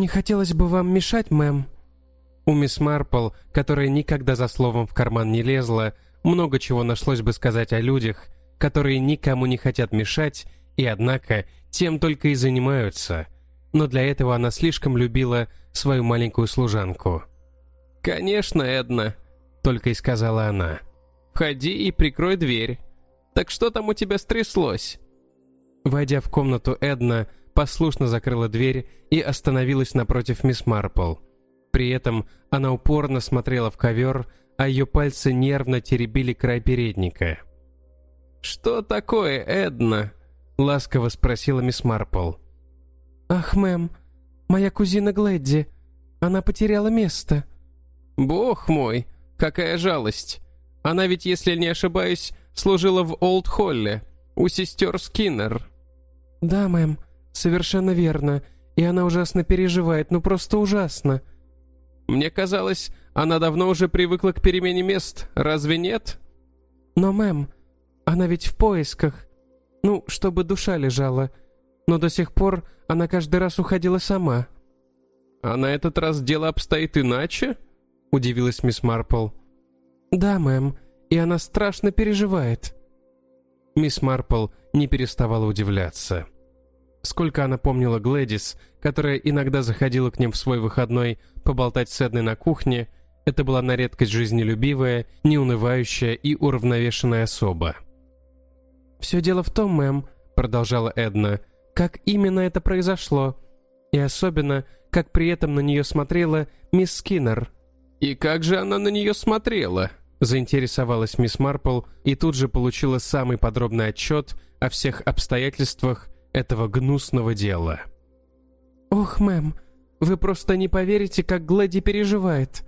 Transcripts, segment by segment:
«Не хотелось бы вам мешать, мэм». У мисс Марпл, которая никогда за словом в карман не лезла, много чего нашлось бы сказать о людях, которые никому не хотят мешать и, однако, тем только и занимаются. Но для этого она слишком любила свою маленькую служанку. «Конечно, Эдна», — только и сказала она. «Входи и прикрой дверь. Так что там у тебя стряслось?» Войдя в комнату, Эдна послушно закрыла дверь и остановилась напротив мисс Марпл. При этом она упорно смотрела в ковер, а ее пальцы нервно теребили край передника. «Что такое, Эдна?» — ласково спросила мисс Марпл. «Ах, мэм, моя кузина Глэдди. Она потеряла место». «Бог мой, какая жалость! Она ведь, если не ошибаюсь, служила в Олд-Холле, у сестер Скиннер». «Да, мэм, совершенно верно, и она ужасно переживает, ну просто ужасно». «Мне казалось, она давно уже привыкла к перемене мест, разве нет?» «Но, мэм, она ведь в поисках. Ну, чтобы душа лежала. Но до сих пор она каждый раз уходила сама». «А на этот раз дело обстоит иначе?» — удивилась мисс Марпл. «Да, мэм, и она страшно переживает». Мисс Марпл не переставала удивляться. Сколько она помнила Глэдис, которая иногда заходила к ним в свой выходной поболтать с Эдной на кухне, это была на редкость жизнелюбивая, неунывающая и уравновешенная особа. «Все дело в том, мэм», — продолжала Эдна, — «как именно это произошло, и особенно, как при этом на нее смотрела мисс Скиннер». «И как же она на нее смотрела?» Заинтересовалась мисс Марпл и тут же получила самый подробный отчет о всех обстоятельствах этого гнусного дела. «Ох, мэм, вы просто не поверите, как Глэди переживает.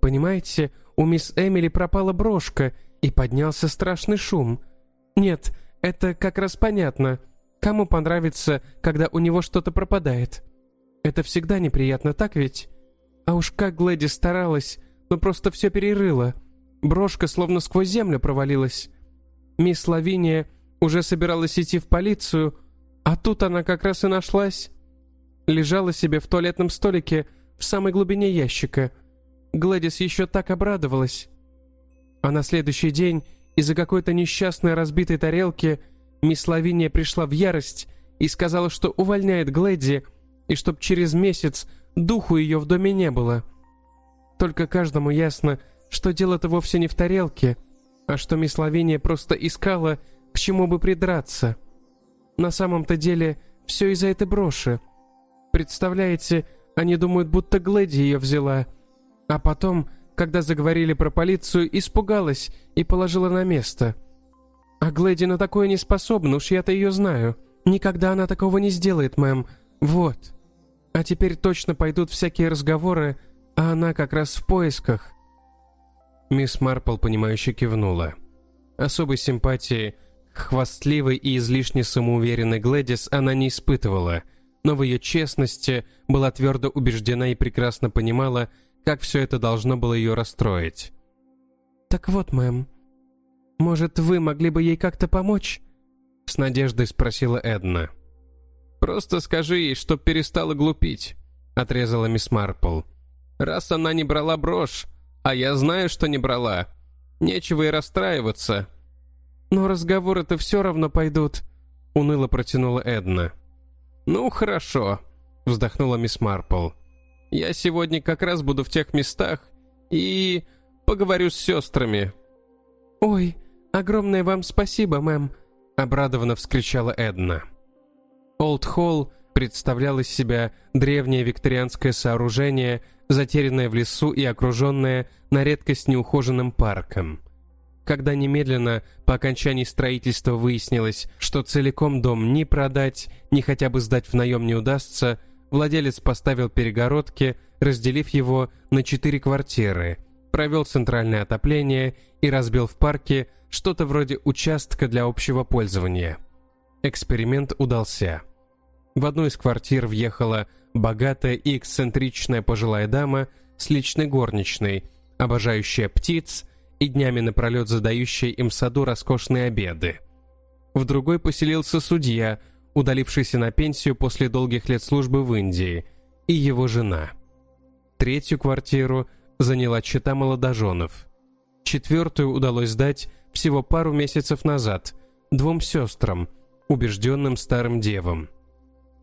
Понимаете, у мисс Эмили пропала брошка, и поднялся страшный шум. Нет, это как раз понятно. Кому понравится, когда у него что-то пропадает? Это всегда неприятно, так ведь? А уж как Глэди старалась, но просто все перерыла. Брошка словно сквозь землю провалилась. Мисс Лавиния уже собиралась идти в полицию, а тут она как раз и нашлась. Лежала себе в туалетном столике в самой глубине ящика. Гладис еще так обрадовалась. А на следующий день из-за какой-то несчастной разбитой тарелки мисс Лавиния пришла в ярость и сказала, что увольняет Глэдди, и чтоб через месяц духу ее в доме не было. Только каждому ясно, что дело-то вовсе не в тарелке, а что мисс Лавиния просто искала, к чему бы придраться. На самом-то деле все из-за этой броши. Представляете, они думают, будто Глэдди ее взяла. А потом когда заговорили про полицию, испугалась и положила на место. А Глэди на такое не способна, уж я-то ее знаю. Никогда она такого не сделает, мэм. Вот. А теперь точно пойдут всякие разговоры, а она как раз в поисках». Мисс Марпл, понимающе кивнула. Особой симпатии хвастливой и излишне самоуверенной Глэдис она не испытывала, но в ее честности была твердо убеждена и прекрасно понимала, как все это должно было ее расстроить. «Так вот, мэм, может, вы могли бы ей как-то помочь?» С надеждой спросила Эдна. «Просто скажи ей, чтоб перестала глупить», — отрезала мисс Марпл. «Раз она не брала брошь, а я знаю, что не брала, нечего и расстраиваться». «Но разговоры-то все равно пойдут», — уныло протянула Эдна. «Ну, хорошо», — вздохнула мисс Марпл. Я сегодня как раз буду в тех местах и поговорю с сестрами». «Ой, огромное вам спасибо, мэм», — обрадованно вскричала Эдна. Олд Холл представлял из себя древнее викторианское сооружение, затерянное в лесу и окруженное на редкость неухоженным парком. Когда немедленно по окончании строительства выяснилось, что целиком дом ни продать, ни хотя бы сдать в наем не удастся, Владелец поставил перегородки, разделив его на четыре квартиры, провел центральное отопление и разбил в парке что-то вроде участка для общего пользования. Эксперимент удался. В одну из квартир въехала богатая и эксцентричная пожилая дама с личной горничной, обожающая птиц и днями напролет задающая им в саду роскошные обеды. В другой поселился судья – удалившийся на пенсию после долгих лет службы в Индии, и его жена. Третью квартиру заняла чита молодоженов. Четвертую удалось сдать всего пару месяцев назад двум сестрам, убежденным старым девам.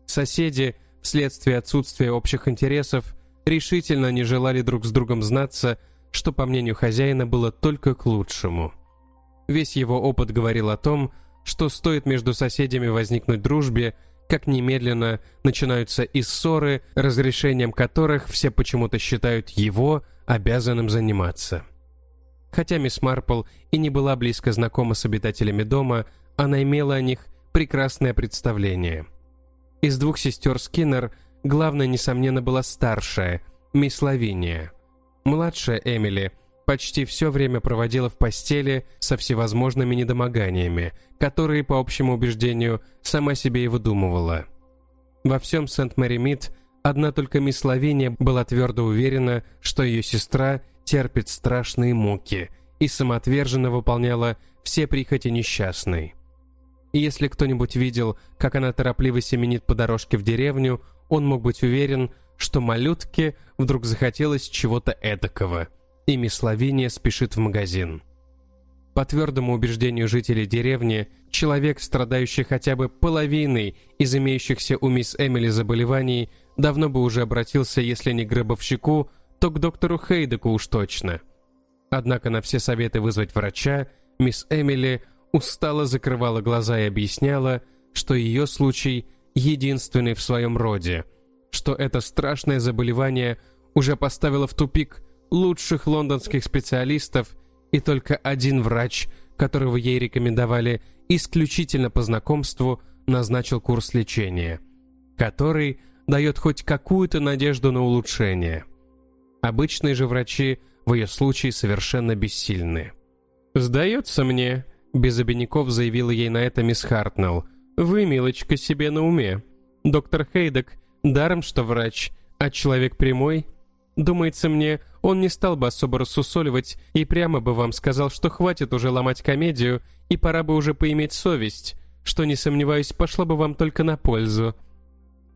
Соседи, вследствие отсутствия общих интересов, решительно не желали друг с другом знаться, что, по мнению хозяина, было только к лучшему. Весь его опыт говорил о том, что стоит между соседями возникнуть дружбе, как немедленно начинаются и ссоры, разрешением которых все почему-то считают его обязанным заниматься. Хотя мисс Марпл и не была близко знакома с обитателями дома, она имела о них прекрасное представление. Из двух сестер Скиннер главной, несомненно, была старшая, мисс Лавиния. Младшая Эмили почти все время проводила в постели со всевозможными недомоганиями, которые, по общему убеждению, сама себе и выдумывала. Во всем Сент-Мэри-Мид одна только мисс Лавиния была твердо уверена, что ее сестра терпит страшные муки и самоотверженно выполняла все прихоти несчастной. И если кто-нибудь видел, как она торопливо семенит по дорожке в деревню, он мог быть уверен, что малютке вдруг захотелось чего-то эдакого, и мисс Лавиния спешит в магазин. По твердому убеждению жителей деревни, человек, страдающий хотя бы половиной из имеющихся у мисс Эмили заболеваний, давно бы уже обратился, если не к гробовщику, то к доктору Хейдеку уж точно. Однако на все советы вызвать врача, мисс Эмили устало закрывала глаза и объясняла, что ее случай единственный в своем роде, что это страшное заболевание уже поставило в тупик лучших лондонских специалистов и только один врач, которого ей рекомендовали исключительно по знакомству, назначил курс лечения, который дает хоть какую-то надежду на улучшение. Обычные же врачи в ее случае совершенно бессильны. «Сдается мне», — без обиняков заявила ей на это мисс Хартнелл, «вы, милочка, себе на уме. Доктор Хейдек, даром что врач, а человек прямой, Думается мне, он не стал бы особо рассусоливать и прямо бы вам сказал, что хватит уже ломать комедию и пора бы уже поиметь совесть, что, не сомневаюсь, пошло бы вам только на пользу.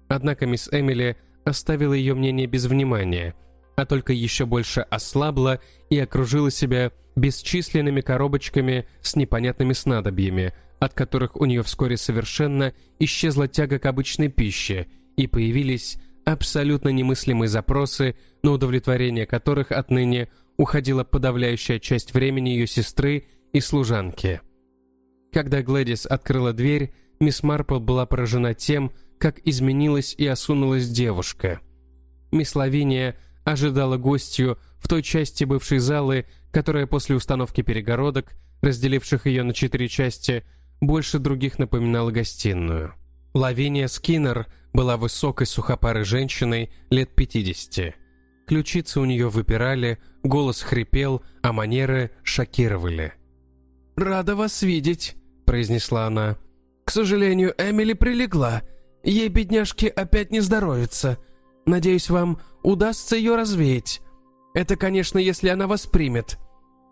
Однако мисс Эмили оставила ее мнение без внимания, а только еще больше ослабла и окружила себя бесчисленными коробочками с непонятными снадобьями, от которых у нее вскоре совершенно исчезла тяга к обычной пище, и появились абсолютно немыслимые запросы, на удовлетворение которых отныне уходила подавляющая часть времени ее сестры и служанки. Когда Глэдис открыла дверь, мисс Марпл была поражена тем, как изменилась и осунулась девушка. Мисс Лавиния ожидала гостью в той части бывшей залы, которая после установки перегородок, разделивших ее на четыре части, больше других напоминала гостиную. Лавиния Скиннер была высокой сухопарой женщиной лет 50. Ключицы у нее выпирали, голос хрипел, а манеры шокировали. «Рада вас видеть», — произнесла она. «К сожалению, Эмили прилегла. Ей, бедняжке, опять не здоровится. Надеюсь, вам удастся ее развеять. Это, конечно, если она вас примет.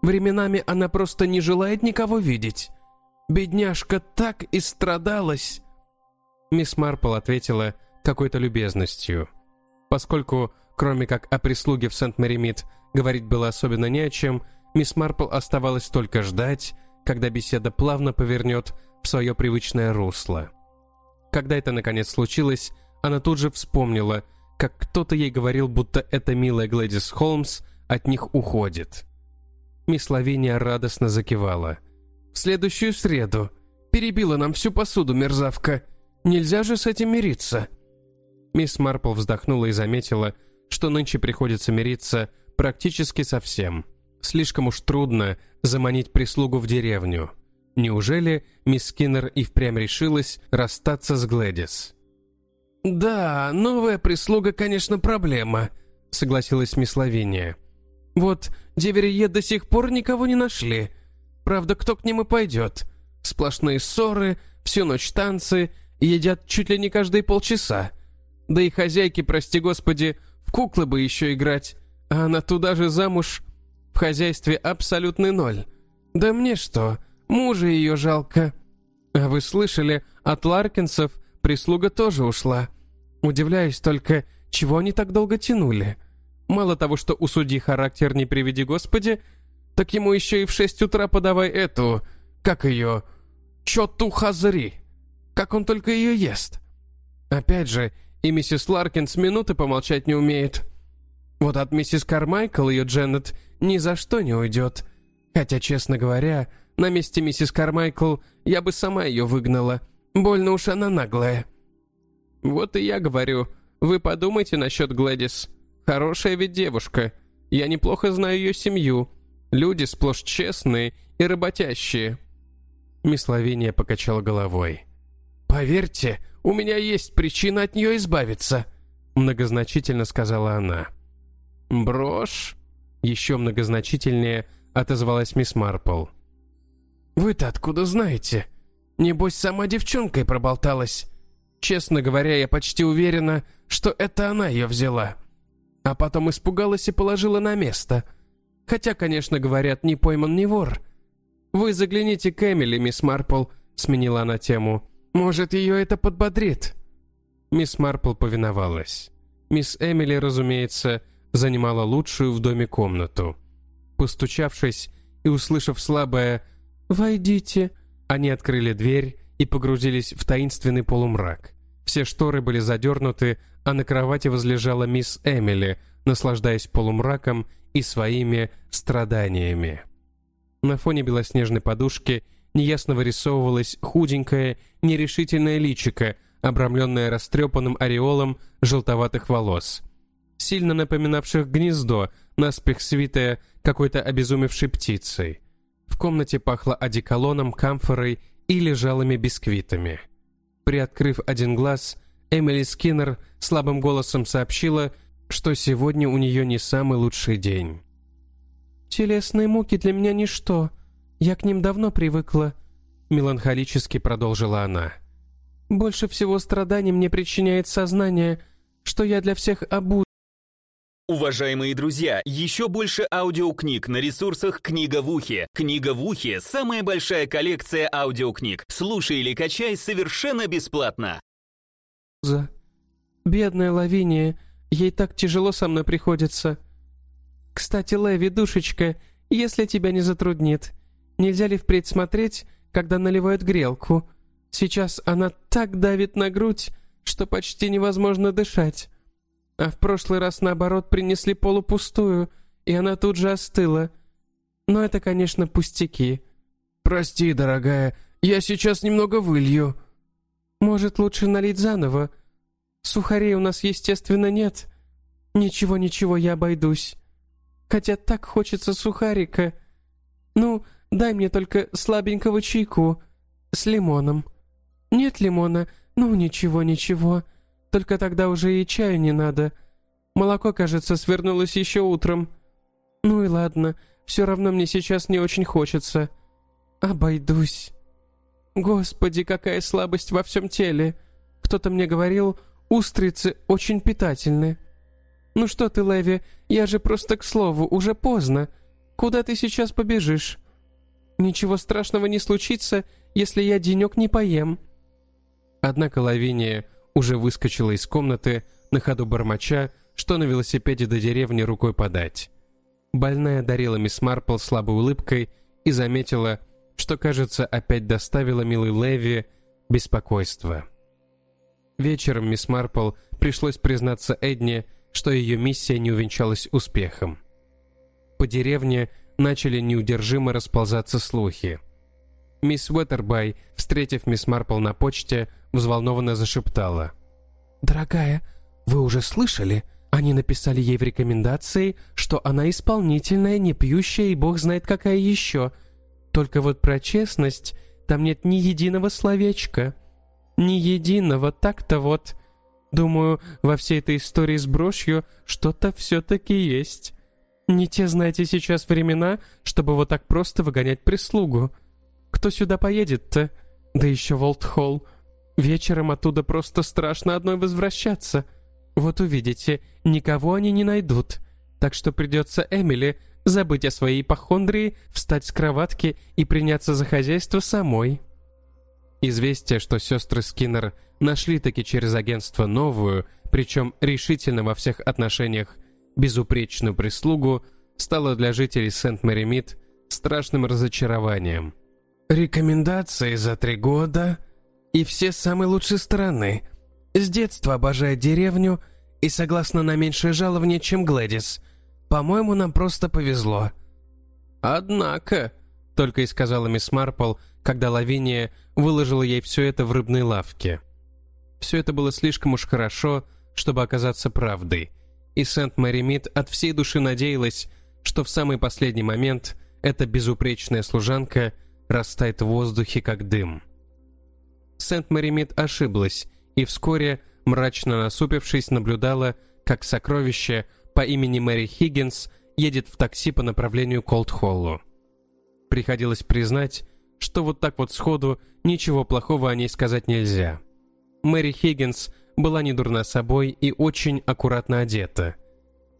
Временами она просто не желает никого видеть. Бедняжка так и страдалась». Мисс Марпл ответила какой-то любезностью. Поскольку, кроме как о прислуге в Сент-Мэри-Мид, говорить было особенно не о чем, мисс Марпл оставалось только ждать, когда беседа плавно повернет в свое привычное русло. Когда это наконец случилось, она тут же вспомнила, как кто-то ей говорил, будто эта милая Глэдис Холмс от них уходит. Мисс Лавиния радостно закивала. «В следующую среду. Перебила нам всю посуду, мерзавка. Нельзя же с этим мириться». Мисс Марпл вздохнула и заметила, что нынче приходится мириться практически со всем. Слишком уж трудно заманить прислугу в деревню. Неужели мисс Киннер и впрямь решилась расстаться с Глэдис? «Да, новая прислуга, конечно, проблема», — согласилась мисс Лавиния. «Вот деверие до сих пор никого не нашли. Правда, кто к ним и пойдет? Сплошные ссоры, всю ночь танцы — едят чуть ли не каждые полчаса. Да и хозяйки, прости господи, в куклы бы еще играть, а она туда же замуж. В хозяйстве абсолютный ноль. Да мне что, мужа ее жалко. А вы слышали, от Ларкинсов прислуга тоже ушла. Удивляюсь только, Чего они так долго тянули? Мало того, что у судьи характер не приведи Господи, так ему еще и в шесть утра подавай эту, как ее, чоту хазри. Как он только ее ест. Опять же, и миссис Ларкин с минуты помолчать не умеет. Вот от миссис Кармайкл ее Дженнет ни за что не уйдет. Хотя, честно говоря, на месте миссис Кармайкл я бы сама ее выгнала. Больно уж она наглая. Вот и я говорю, вы подумайте насчет Глэдис. Хорошая ведь девушка. Я неплохо знаю ее семью. Люди сплошь честные и работящие». Мисс Лавиния покачала головой. «Поверьте, у меня есть причина от нее избавиться», многозначительно сказала она. «Брошь?» Еще многозначительнее отозвалась мисс Марпл. «Вы-то откуда знаете? Небось, сама девчонкой проболталась. Честно говоря, я почти уверена, что это она ее взяла. А потом испугалась и положила на место. Хотя, конечно, говорят, не пойман не вор. Вы загляните к Эмили, мисс Марпл», — сменила она тему. «Может, ее это подбодрит?» Мисс Марпл повиновалась. Мисс Эмили, разумеется, занимала лучшую в доме комнату. Постучавшись и услышав слабое «Войдите», они открыли дверь и погрузились в таинственный полумрак. Все шторы были задернуты, а на кровати возлежала мисс Эмили, наслаждаясь полумраком и своими страданиями. На фоне белоснежной подушки неясно вырисовывалось худенькое, нерешительное личико, обрамленное растрепанным ореолом желтоватых волос, сильно напоминавших гнездо, наспех свитое какой-то обезумевшей птицей. В комнате пахло одеколоном, камфорой и лежалыми бисквитами. Приоткрыв один глаз, Эмили Скиннер слабым голосом сообщила, что сегодня у нее не самый лучший день. «Телесные муки для меня ничто. Я к ним давно привыкла», — меланхолически продолжила она. «Больше всего страданий мне причиняет сознание, что я для всех обуд. Уважаемые друзья, еще больше аудиокниг на ресурсах «Книга в ухе». «Книга в ухе» — самая большая коллекция аудиокниг. Слушай или качай совершенно бесплатно. За. Бедная Лавиния, ей так тяжело со мной приходится. Кстати, Леви, душечка, если тебя не затруднит, нельзя ли впредь смотреть, когда наливают грелку? Сейчас она так давит на грудь, что почти невозможно дышать. А в прошлый раз, наоборот, принесли полупустую, и она тут же остыла. Но это, конечно, пустяки. «Прости, дорогая, я сейчас немного вылью». «Может, лучше налить заново? Сухарей у нас, естественно, нет. Ничего, ничего, я обойдусь. Хотя так хочется сухарика. Ну, дай мне только слабенького чайку с лимоном. Нет лимона? Ну, ничего, ничего». Только тогда уже и чаю не надо. Молоко, кажется, свернулось еще утром. Ну и ладно, все равно мне сейчас не очень хочется. Обойдусь. Господи, какая слабость во всем теле. Кто-то мне говорил, устрицы очень питательны. Ну что ты, Леви, я же просто к слову, уже поздно. Куда ты сейчас побежишь? Ничего страшного не случится, если я денек не поем. Однако Лавиния уже выскочила из комнаты, на ходу бормоча, что на велосипеде до деревни рукой подать. Больная дарила мисс Марпл слабой улыбкой и заметила, что, кажется, опять доставила милой Леви беспокойство. Вечером мисс Марпл пришлось признаться Эдне, что ее миссия не увенчалась успехом. По деревне начали неудержимо расползаться слухи. Мисс Уэттербай, встретив мисс Марпл на почте, взволнованно зашептала. «Дорогая, вы уже слышали? Они написали ей в рекомендации, что она исполнительная, не пьющая и бог знает какая еще. Только вот про честность там нет ни единого словечка. Ни единого, так-то вот. Думаю, во всей этой истории с брошью что-то все-таки есть. Не те, знаете, сейчас времена, чтобы вот так просто выгонять прислугу. Кто сюда поедет-то? Да еще Волтхолл. Вечером оттуда просто страшно одной возвращаться. Вот увидите, никого они не найдут. Так что придется Эмили забыть о своей ипохондрии, встать с кроватки и приняться за хозяйство самой. Известие, что сестры Скиннер нашли таки через агентство новую, причем решительно во всех отношениях безупречную прислугу, стало для жителей Сент-Мэри-Мид страшным разочарованием. «Рекомендации за три года и все самые лучшие стороны. С детства обожает деревню и согласна на меньшее жалование, чем Глэдис. По-моему, нам просто повезло». «Однако», — только и сказала мисс Марпл, когда Лавиния выложила ей все это в рыбной лавке. Все это было слишком уж хорошо, чтобы оказаться правдой, и Сент-Мэри Мид от всей души надеялась, что в самый последний момент эта безупречная служанка растает в воздухе, как дым. Сент-Мэри Мид ошиблась, и вскоре, мрачно насупившись, наблюдала, как сокровище по имени Мэри Хиггинс едет в такси по направлению Колд-Холлу. Приходилось признать, что вот так вот сходу ничего плохого о ней сказать нельзя. Мэри Хиггинс была не дурна собой и очень аккуратно одета.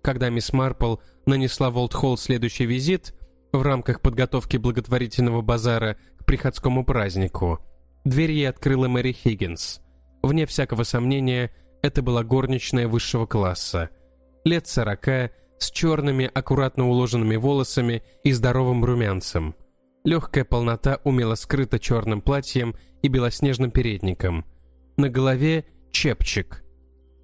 Когда мисс Марпл нанесла в Олд-Холл следующий визит в рамках подготовки благотворительного базара к приходскому празднику, дверь ей открыла Мэри Хиггинс. Вне всякого сомнения, это была горничная высшего класса. Лет сорока, с черными, аккуратно уложенными волосами и здоровым румянцем. Легкая полнота умело скрыта черным платьем и белоснежным передником. На голове чепчик.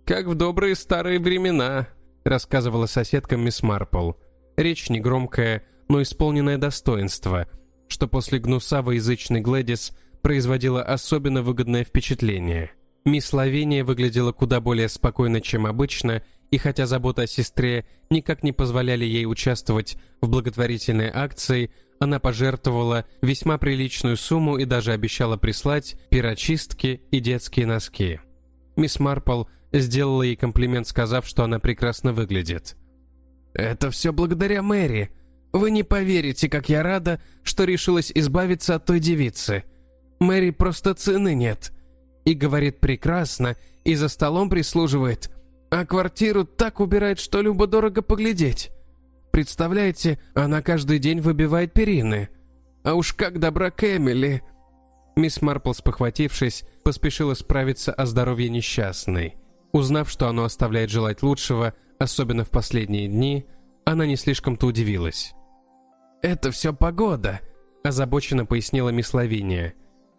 «Как в добрые старые времена», — рассказывала соседка мисс Марпл. Речь негромкая, но исполненное достоинство, что после гнусавой язычной Глэдис производило особенно выгодное впечатление. Мисс Лавиния выглядела куда более спокойно, чем обычно, и хотя забота о сестре никак не позволяли ей участвовать в благотворительной акции, она пожертвовала весьма приличную сумму и даже обещала прислать перочистки и детские носки. Мисс Марпл сделала ей комплимент, сказав, что она прекрасно выглядит. «Это все благодаря Мэри. Вы не поверите, как я рада, что решилась избавиться от той девицы. Мэри просто цены нет. И говорит прекрасно, и за столом прислуживает, а квартиру так убирает, что любо-дорого поглядеть». Представляете, она каждый день выбивает перины. А уж как добра к Эмили!» Мисс Марпл, спохватившись, поспешила справиться о здоровье несчастной. Узнав, что оно оставляет желать лучшего, особенно в последние дни, она не слишком-то удивилась. «Это все погода», – озабоченно пояснила мисс Лавиния.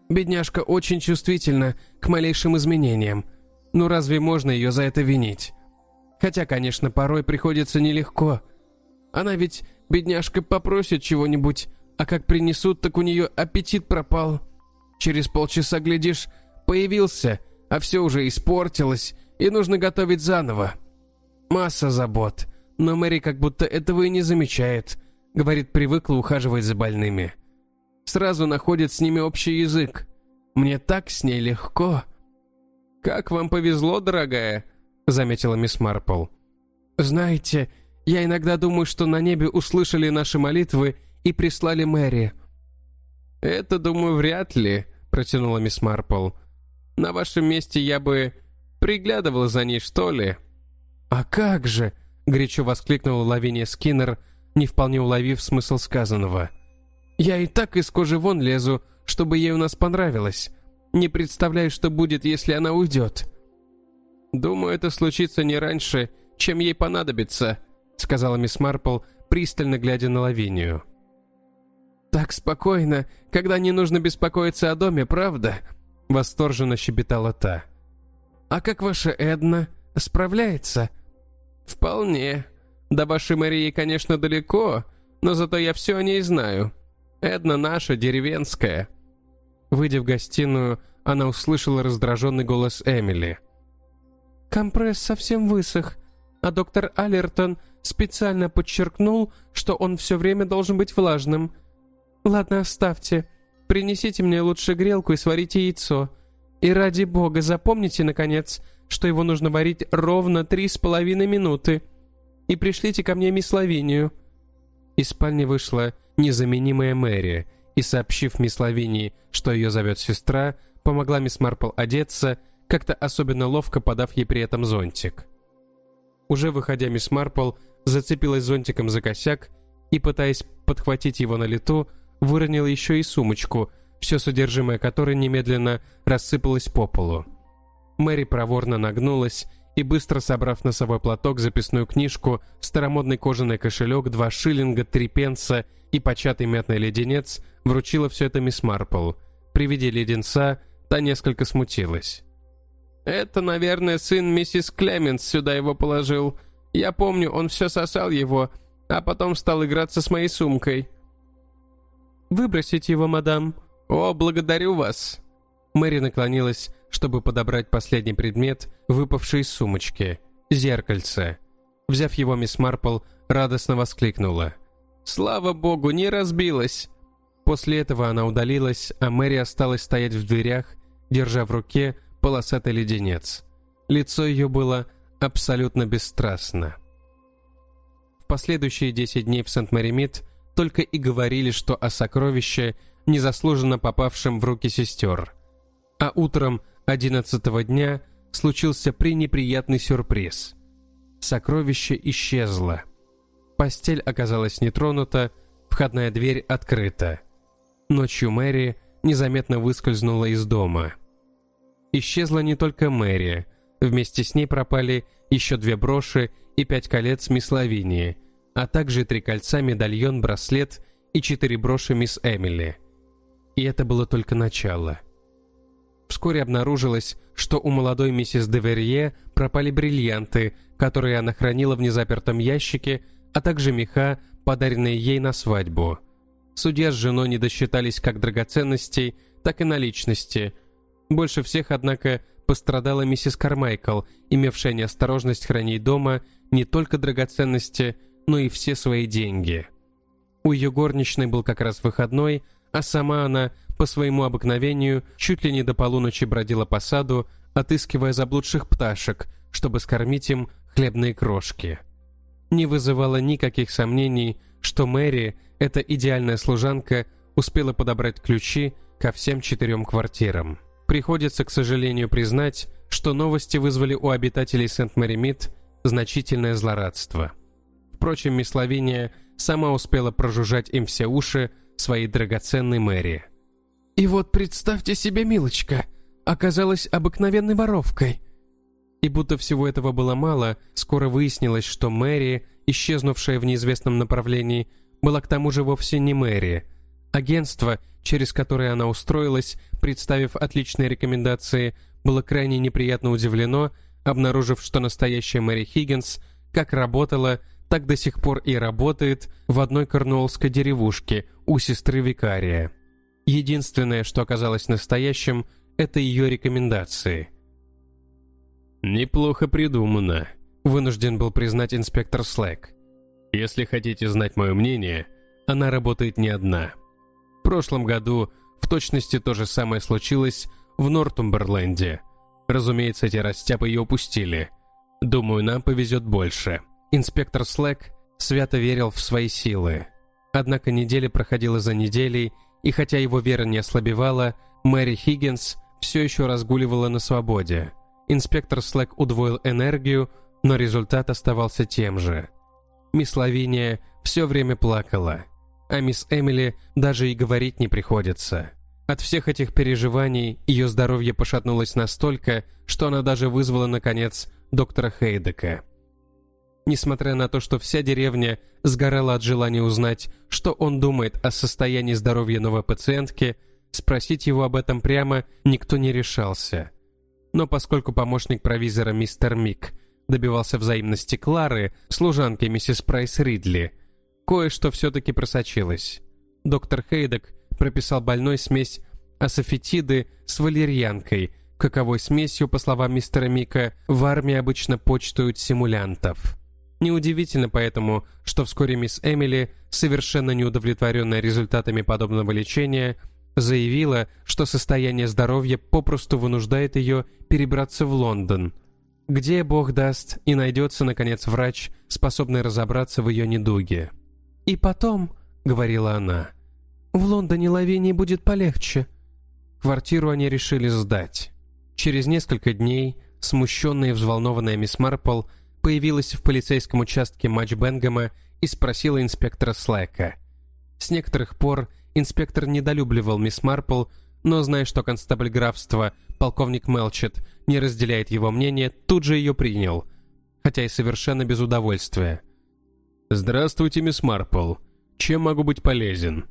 «Бедняжка очень чувствительна к малейшим изменениям. Ну разве можно ее за это винить? Хотя, конечно, порой приходится нелегко. Она ведь, бедняжка, попросит чего-нибудь, а как принесут, так у нее аппетит пропал. Через полчаса, глядишь, появился, а все уже испортилось, и нужно готовить заново. Масса забот, но Мэри как будто этого и не замечает. Говорит, привыкла ухаживать за больными. Сразу находит с ними общий язык. Мне так с ней легко. «Как вам повезло, дорогая», — заметила мисс Марпл. «Знаете, я иногда думаю, что на небе услышали наши молитвы и прислали Мэри». «Это, думаю, вряд ли», — протянула мисс Марпл. «На вашем месте я бы приглядывала за ней, что ли?» «А как же!» — горячо воскликнула Лавиния Скиннер, не вполне уловив смысл сказанного. «Я и так из кожи вон лезу, чтобы ей у нас понравилось. Не представляю, что будет, если она уйдет». «Думаю, это случится не раньше, чем ей понадобится», сказала мисс Марпл, пристально глядя на Лавинию. «Так спокойно, когда не нужно беспокоиться о доме, правда?» Восторженно щебетала та. «А как ваша Эдна? Справляется?» «Вполне. До вашей Марии, конечно, далеко, но зато я все о ней знаю. Эдна наша, деревенская». Выйдя в гостиную, она услышала раздраженный голос Эмили. «Компресс совсем высох, а доктор Аллертон специально подчеркнул, что он все время должен быть влажным. Ладно, оставьте. Принесите мне лучше грелку и сварите яйцо. И ради бога запомните, наконец, что его нужно варить ровно три с половиной минуты. И пришлите ко мне мисс Лавинию». Из спальни вышла незаменимая Мэри, и, сообщив мисс Лавинии, что ее зовет сестра, помогла мисс Марпл одеться, как-то особенно ловко подав ей при этом зонтик. Уже выходя, мисс Марпл зацепилась зонтиком за косяк и, пытаясь подхватить его на лету, выронила еще и сумочку, все содержимое которой немедленно рассыпалось по полу. Мэри проворно нагнулась и, быстро собрав носовой платок, записную книжку, старомодный кожаный кошелек, два шиллинга, три пенса и початый мятный леденец, вручила все это мисс Марпл. При виде леденца та несколько смутилась. «Это, наверное, сын миссис Клеменс сюда его положил. Я помню, он все сосал его, а потом стал играться с моей сумкой». «Выбросить его, мадам». «О, благодарю вас». Мэри наклонилась, чтобы подобрать последний предмет, выпавший из сумочки — зеркальце. Взяв его, мисс Марпл радостно воскликнула. «Слава богу, не разбилась!» После этого она удалилась, а Мэри осталась стоять в дверях, держа в руке полосатый леденец. Лицо ее было абсолютно бесстрастно. В последующие десять дней в Сент-Мэри-Мид только и говорили, что о сокровище, незаслуженно попавшем в руки сестер. А утром одиннадцатого дня случился пренеприятный сюрприз. Сокровище исчезло. Постель оказалась нетронута, входная дверь открыта. Ночью Мэри незаметно выскользнула из дома. Исчезла не только Мэри. Вместе с ней пропали еще две броши и пять колец мисс Лавинии, а также три кольца, медальон, браслет и четыре броши мисс Эмили. И это было только начало. Вскоре обнаружилось, что у молодой миссис Деверье пропали бриллианты, которые она хранила в незапертом ящике, а также меха, подаренные ей на свадьбу. Судья с женой не досчитались как драгоценностей, так и наличности, больше всех, однако, пострадала миссис Кармайкл, имевшая неосторожность хранить дома не только драгоценности, но и все свои деньги. У ее горничной был как раз выходной, а сама она, по своему обыкновению, чуть ли не до полуночи бродила по саду, отыскивая заблудших пташек, чтобы скормить им хлебные крошки. Не вызывало никаких сомнений, что Мэри, эта идеальная служанка, успела подобрать ключи ко всем четырем квартирам. Приходится, к сожалению, признать, что новости вызвали у обитателей Сент-Мэри-Мид значительное злорадство. Впрочем, мисс сама успела прожужжать им все уши своей драгоценной Мэри. «И вот представьте себе, милочка, оказалась обыкновенной воровкой». И будто всего этого было мало, скоро выяснилось, что Мэри, исчезнувшая в неизвестном направлении, была к тому же вовсе не Мэри. Агентство, через которое она устроилась, представив отличные рекомендации, было крайне неприятно удивлено, обнаружив, что настоящая Мэри Хиггинс как работала, так до сих пор и работает в одной корнуоллской деревушке у сестры викария. Единственное, что оказалось настоящим, это ее рекомендации. «Неплохо придумано», — вынужден был признать инспектор Слэк. «Если хотите знать мое мнение, она работает не одна». В прошлом году в точности то же самое случилось в Нортумберленде. Разумеется, эти растяпы ее упустили. Думаю, нам повезет больше. Инспектор Слэк свято верил в свои силы. Однако неделя проходила за неделей, и хотя его вера не ослабевала, Мэри Хиггинс все еще разгуливала на свободе. Инспектор Слэк удвоил энергию, но результат оставался тем же. Мисс Лавиния все время плакала а мисс Эмили даже и говорить не приходится. От всех этих переживаний ее здоровье пошатнулось настолько, что она даже вызвала, наконец, доктора Хейдека. Несмотря на то, что вся деревня сгорала от желания узнать, что он думает о состоянии здоровья новой пациентки, спросить его об этом прямо никто не решался. Но поскольку помощник провизора мистер Мик добивался взаимности Клары, служанки миссис Прайс Ридли, Кое-что все-таки просочилось. Доктор Хейдек прописал больной смесь асофетиды с валерьянкой, каковой смесью, по словам мистера Мика, в армии обычно почтуют симулянтов. Неудивительно поэтому, что вскоре мисс Эмили, совершенно неудовлетворенная результатами подобного лечения, заявила, что состояние здоровья попросту вынуждает ее перебраться в Лондон, где, бог даст, и найдется, наконец, врач, способный разобраться в ее недуге. «И потом», — говорила она, — «в Лондоне Лавинии будет полегче». Квартиру они решили сдать. Через несколько дней смущенная и взволнованная мисс Марпл появилась в полицейском участке Матч Бенгема и спросила инспектора Слэка. С некоторых пор инспектор недолюбливал мисс Марпл, но зная, что констабль графства, полковник Мелчет, не разделяет его мнение, тут же ее принял, хотя и совершенно без удовольствия. «Здравствуйте, мисс Марпл. Чем могу быть полезен?»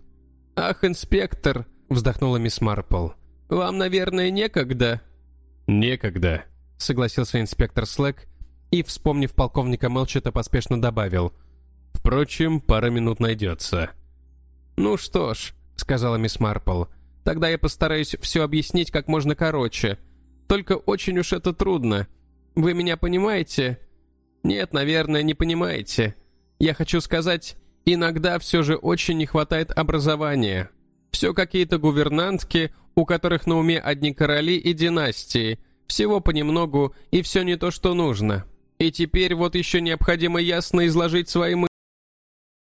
«Ах, инспектор!» — вздохнула мисс Марпл. «Вам, наверное, некогда?» «Некогда», — согласился инспектор Слэк и, вспомнив полковника Мелчета, поспешно добавил. «Впрочем, пара минут найдется». «Ну что ж», — сказала мисс Марпл, — «тогда я постараюсь все объяснить как можно короче. Только очень уж это трудно. Вы меня понимаете?» «Нет, наверное, не понимаете. Я хочу сказать, иногда все же очень не хватает образования. Все какие-то гувернантки, у которых на уме одни короли и династии. Всего понемногу, и все не то, что нужно. И теперь вот еще необходимо ясно изложить свои мысли.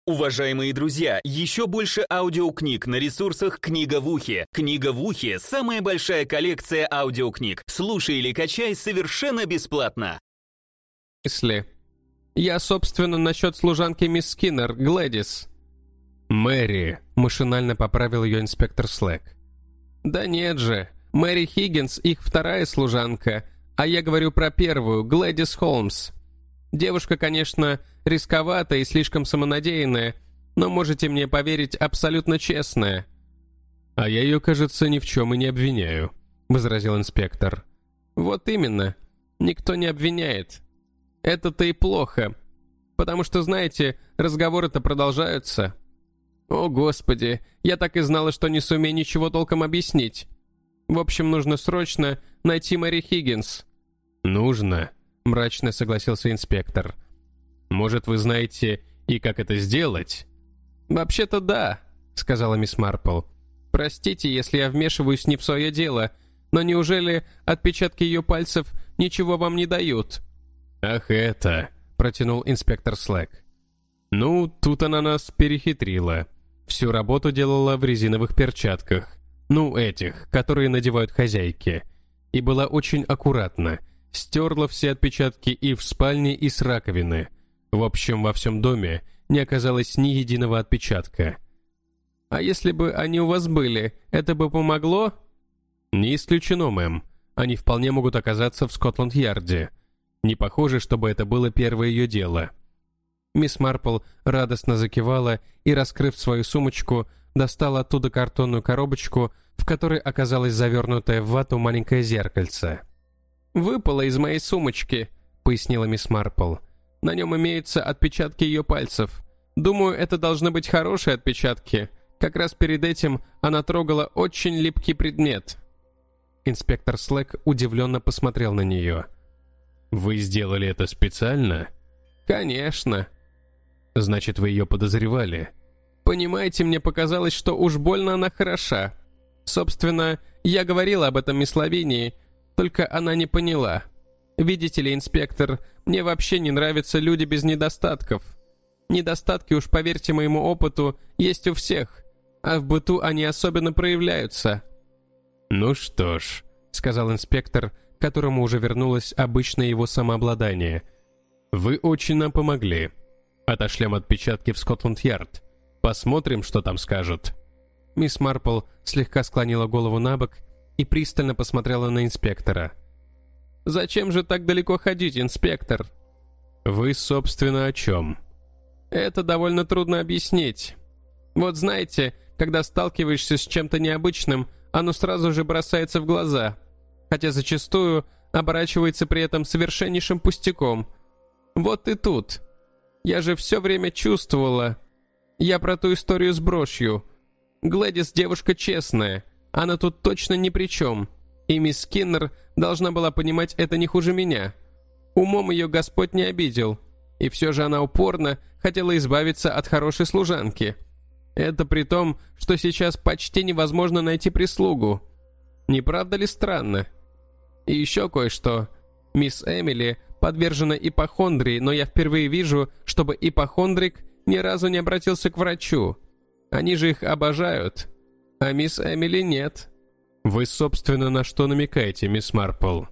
Уважаемые друзья, еще больше аудиокниг на ресурсах «Книга в ухе». «Книга в ухе» — самая большая коллекция аудиокниг. Слушай или качай совершенно бесплатно. Мысли. Я, собственно, насчет служанки мисс Скиннер, Глэдис. «Мэри», — машинально поправил ее инспектор Слэк. «Да нет же, Мэри Хиггинс — их вторая служанка, а я говорю про первую, Глэдис Холмс. Девушка, конечно, рисковатая и слишком самонадеянная, но можете мне поверить, абсолютно честная». «А я ее, кажется, ни в чем и не обвиняю», — возразил инспектор. «Вот именно. Никто не обвиняет. Это-то и плохо. Потому что, знаете, разговоры-то продолжаются. О, Господи, я так и знала, что не сумею ничего толком объяснить. В общем, нужно срочно найти Мэри Хиггинс». «Нужно», — мрачно согласился инспектор. «Может, вы знаете и как это сделать?» «Вообще-то да», — сказала мисс Марпл. «Простите, если я вмешиваюсь не в свое дело, но неужели отпечатки ее пальцев ничего вам не дают?» «Ах это!» — протянул инспектор Слэк. «Ну, тут она нас перехитрила. Всю работу делала в резиновых перчатках. Ну, этих, которые надевают хозяйки. И была очень аккуратна. Стерла все отпечатки и в спальне, и с раковины. В общем, во всем доме не оказалось ни единого отпечатка. «А если бы они у вас были, это бы помогло?» «Не исключено, мэм. Они вполне могут оказаться в Скотланд-Ярде. Не похоже, чтобы это было первое ее дело». Мисс Марпл радостно закивала и, раскрыв свою сумочку, достала оттуда картонную коробочку, в которой оказалось завернутое в вату маленькое зеркальце. «Выпало из моей сумочки», — пояснила мисс Марпл. «На нем имеются отпечатки ее пальцев. Думаю, это должны быть хорошие отпечатки. Как раз перед этим она трогала очень липкий предмет». Инспектор Слэк удивленно посмотрел на нее. «Вы сделали это специально?» «Конечно», Значит, вы ее подозревали. Понимаете, мне показалось, что уж больно она хороша. Собственно, я говорила об этом мисс Лавинии, только она не поняла. Видите ли, инспектор, мне вообще не нравятся люди без недостатков. Недостатки, уж поверьте моему опыту, есть у всех, а в быту они особенно проявляются. «Ну что ж», — сказал инспектор, которому уже вернулось обычное его самообладание, — «вы очень нам помогли». Отошлем отпечатки в Скотланд-Ярд. Посмотрим, что там скажут». Мисс Марпл слегка склонила голову на бок и пристально посмотрела на инспектора. «Зачем же так далеко ходить, инспектор?» «Вы, собственно, о чем?» «Это довольно трудно объяснить. Вот знаете, когда сталкиваешься с чем-то необычным, оно сразу же бросается в глаза, хотя зачастую оборачивается при этом совершеннейшим пустяком. Вот и тут. Я же все время чувствовала. Я про ту историю с брошью. Глэдис девушка честная. Она тут точно ни при чем. И мисс Скиннер должна была понимать это не хуже меня. Умом ее Господь не обидел. И все же она упорно хотела избавиться от хорошей служанки. Это при том, что сейчас почти невозможно найти прислугу. Не правда ли странно? И еще кое-что. Мисс Эмили подвержена ипохондрии, но я впервые вижу, чтобы ипохондрик ни разу не обратился к врачу. Они же их обожают. А мисс Эмили нет. Вы, собственно, на что намекаете, мисс Марпл?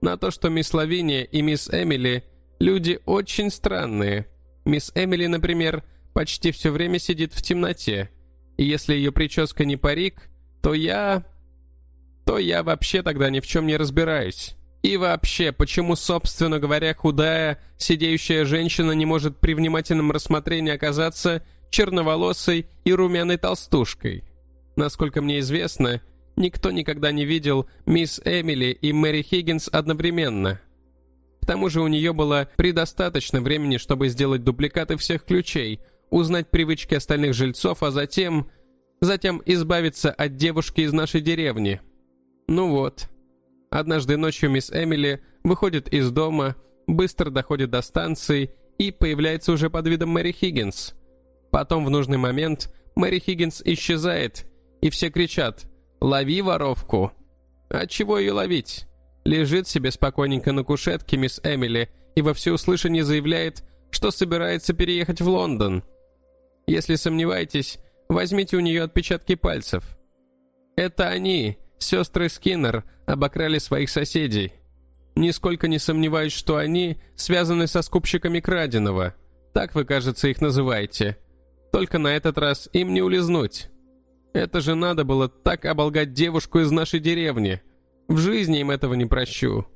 На то, что мисс Лавиния и мисс Эмили люди очень странные. Мисс Эмили, например, почти все время сидит в темноте. И если ее прическа не парик, то я... то я вообще тогда ни в чем не разбираюсь. И вообще, почему, собственно говоря, худая, сидеющая женщина не может при внимательном рассмотрении оказаться черноволосой и румяной толстушкой? Насколько мне известно, никто никогда не видел мисс Эмили и Мэри Хиггинс одновременно. К тому же у нее было предостаточно времени, чтобы сделать дубликаты всех ключей, узнать привычки остальных жильцов, а затем... Затем избавиться от девушки из нашей деревни. Ну вот, Однажды ночью мисс Эмили выходит из дома, быстро доходит до станции и появляется уже под видом Мэри Хиггинс. Потом в нужный момент Мэри Хиггинс исчезает, и все кричат «Лови воровку!» А чего ее ловить? Лежит себе спокойненько на кушетке мисс Эмили и во всеуслышание заявляет, что собирается переехать в Лондон. Если сомневаетесь, возьмите у нее отпечатки пальцев. Это они, Сестры Скиннер обокрали своих соседей. Нисколько не сомневаюсь, что они связаны со скупщиками краденого. Так вы, кажется, их называете. Только на этот раз им не улизнуть. Это же надо было так оболгать девушку из нашей деревни. В жизни им этого не прощу.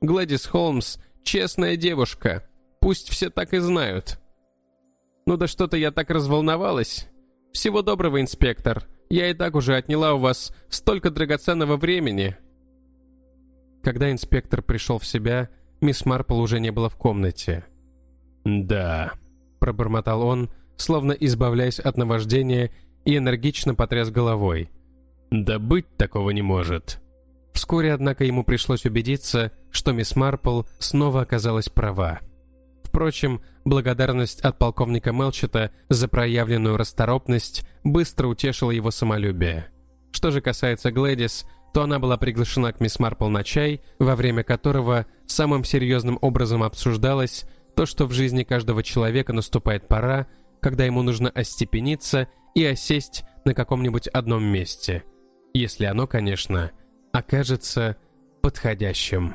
Гладис Холмс — честная девушка. Пусть все так и знают. Ну да что-то я так разволновалась. Всего доброго, инспектор. Я и так уже отняла у вас столько драгоценного времени». Когда инспектор пришел в себя, мисс Марпл уже не было в комнате. «Да», — пробормотал он, словно избавляясь от наваждения, и энергично потряс головой. «Да быть такого не может». Вскоре, однако, ему пришлось убедиться, что мисс Марпл снова оказалась права. Впрочем, благодарность от полковника Мелчета за проявленную расторопность быстро утешила его самолюбие. Что же касается Глэдис, то она была приглашена к мисс Марпл на чай, во время которого самым серьезным образом обсуждалось то, что в жизни каждого человека наступает пора, когда ему нужно остепениться и осесть на каком-нибудь одном месте, если оно, конечно, окажется подходящим.